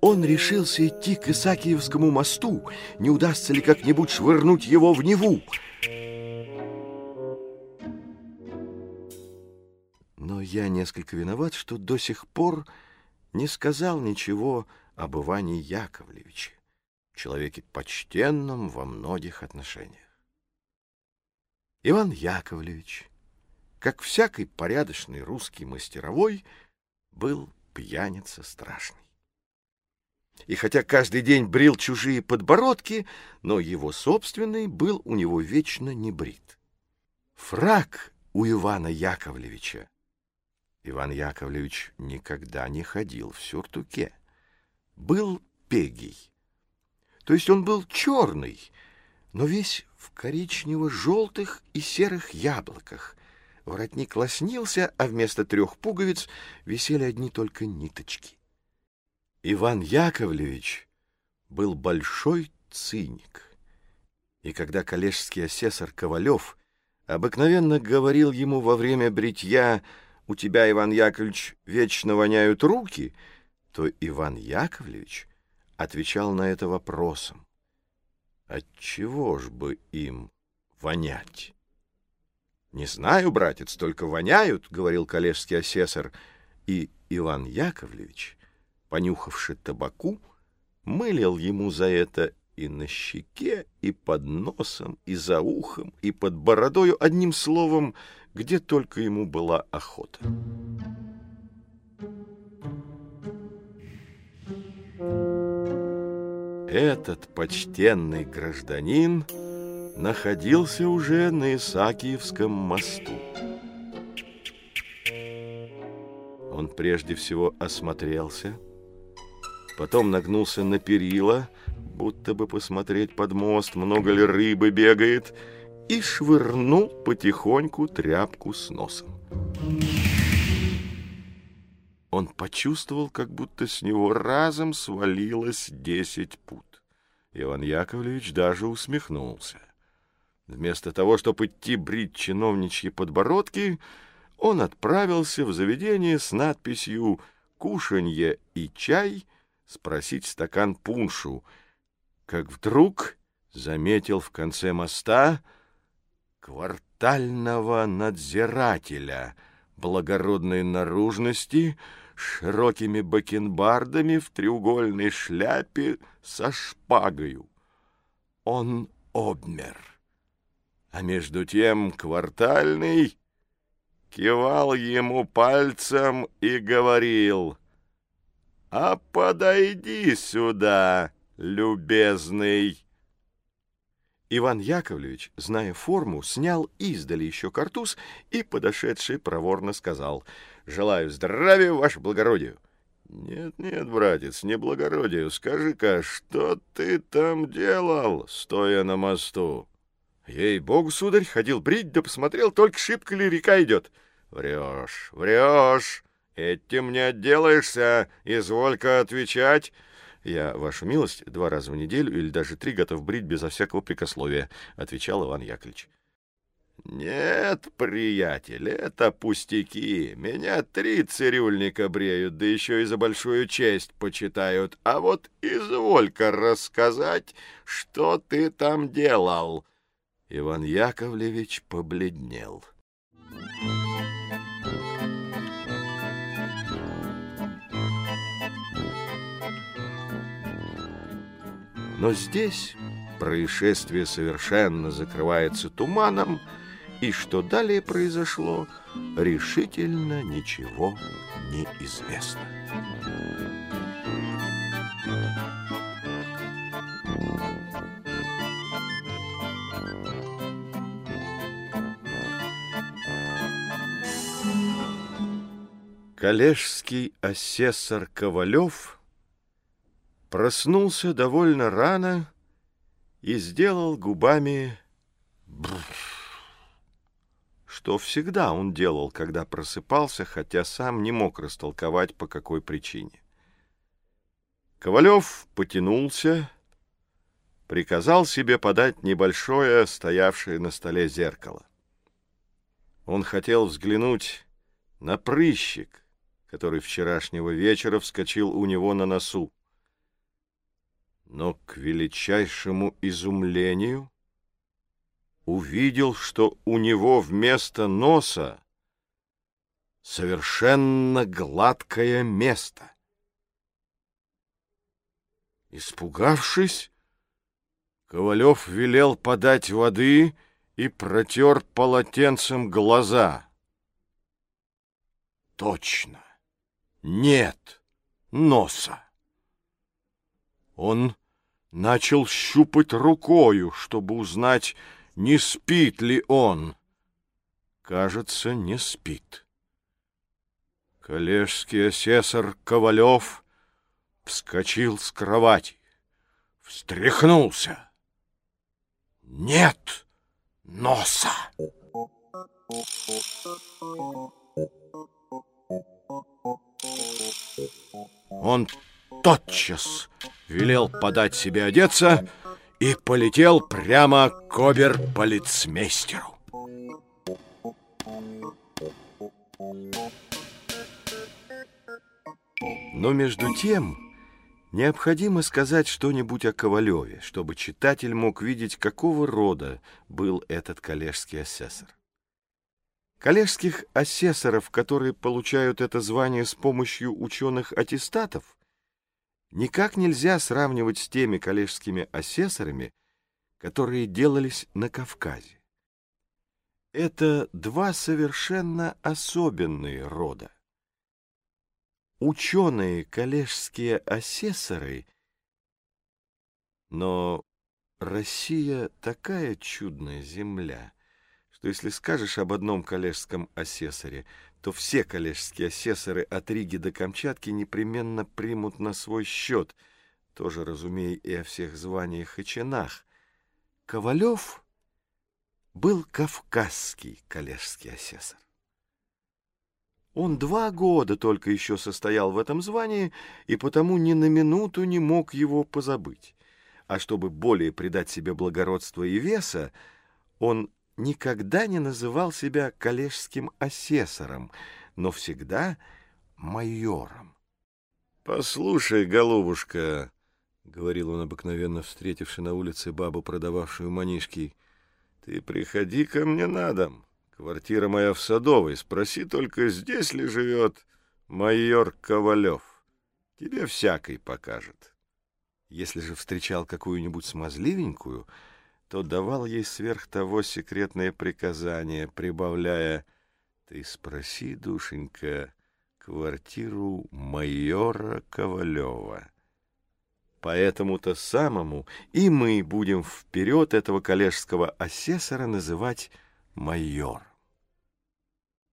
Он решился идти к Исаакиевскому мосту. Не удастся ли как-нибудь швырнуть его в Неву? Но я несколько виноват, что до сих пор не сказал ничего об Иване Яковлевиче, человеке почтенном во многих отношениях. Иван Яковлевич, как всякий порядочный русский мастеровой, был пьяница страшный. И хотя каждый день брил чужие подбородки, но его собственный был у него вечно не брит. Фрак у Ивана Яковлевича. Иван Яковлевич никогда не ходил в сюртуке. Был пегий. То есть он был черный, но весь в коричнево-желтых и серых яблоках. Воротник лоснился, а вместо трех пуговиц висели одни только ниточки. Иван Яковлевич был большой циник. И когда коллежский асессор Ковалев обыкновенно говорил ему во время бритья «У тебя, Иван Яковлевич, вечно воняют руки», то Иван Яковлевич отвечал на это вопросом. «Отчего ж бы им вонять?» «Не знаю, братец, только воняют», — говорил коллежский асессор, и Иван Яковлевич понюхавши табаку, мылил ему за это и на щеке, и под носом, и за ухом, и под бородою, одним словом, где только ему была охота. Этот почтенный гражданин находился уже на Исаакиевском мосту. Он прежде всего осмотрелся, потом нагнулся на перила, будто бы посмотреть под мост, много ли рыбы бегает, и швырнул потихоньку тряпку с носом. Он почувствовал, как будто с него разом свалилось десять пут. Иван Яковлевич даже усмехнулся. Вместо того, чтобы идти брить чиновничьи подбородки, он отправился в заведение с надписью «Кушанье и чай» спросить стакан пуншу, как вдруг заметил в конце моста квартального надзирателя благородной наружности широкими бакенбардами в треугольной шляпе со шпагою. Он обмер. А между тем квартальный кивал ему пальцем и говорил — а подойди сюда, любезный. Иван Яковлевич, зная форму, снял издали еще картуз и, подошедший, проворно сказал, «Желаю здравия, ваше благородие». «Нет, нет, братец, не благородию. Скажи-ка, что ты там делал, стоя на мосту?» «Ей-богу, сударь, ходил брить, да посмотрел, только шибко ли река идет». «Врешь, врешь. Этим не отделаешься, изволь-ка отвечать. Я, вашу милость, два раза в неделю или даже три готов брить безо всякого прикословия, отвечал Иван Яковлевич. Нет, приятель, это пустяки. Меня три цирюльника бреют, да еще и за большую честь почитают. А вот изволь-ка рассказать, что ты там делал. Иван Яковлевич побледнел. Но здесь происшествие совершенно закрывается туманом, и что далее произошло, решительно ничего не известно. Коллежский асессор Ковалев — проснулся довольно рано и сделал губами что всегда он делал, когда просыпался, хотя сам не мог растолковать, по какой причине. Ковалев потянулся, приказал себе подать небольшое, стоявшее на столе зеркало. Он хотел взглянуть на прыщик, который вчерашнего вечера вскочил у него на носу. Но к величайшему изумлению увидел, что у него вместо носа совершенно гладкое место. Испугавшись, Ковалев велел подать воды и протер полотенцем глаза. Точно, нет носа. Он начал щупать рукою, чтобы узнать, не спит ли он. Кажется, не спит. Коллежский асессор Ковалев вскочил с кровати, встряхнулся. Нет носа. Он тотчас велел подать себе одеться и полетел прямо к обер-полицмейстеру. Но между тем необходимо сказать что-нибудь о Ковалеве, чтобы читатель мог видеть, какого рода был этот коллежский асессор. Коллежских асессоров, которые получают это звание с помощью ученых аттестатов, никак нельзя сравнивать с теми коллежскими асессорами, которые делались на Кавказе. Это два совершенно особенные рода ученые коллежские асессоры, но Россия такая чудная земля, что если скажешь об одном коллежском асессоре, то все коллежские асессоры от Риги до Камчатки непременно примут на свой счет, тоже разумея и о всех званиях и чинах. Ковалев был кавказский коллежский асессор. Он два года только еще состоял в этом звании, и потому ни на минуту не мог его позабыть. А чтобы более придать себе благородства и веса, он никогда не называл себя коллежским асессором, но всегда майором. «Послушай, голубушка», — говорил он обыкновенно, встретивши на улице бабу, продававшую манишки, — «ты приходи ко мне на дом». Квартира моя в Садовой. Спроси только, здесь ли живет майор Ковалев. Тебе всякий покажет. Если же встречал какую-нибудь смазливенькую, то давал ей сверх того секретное приказание, прибавляя «Ты спроси, душенька, квартиру майора Ковалева». Поэтому-то самому и мы будем вперед этого коллежского асессора называть майор.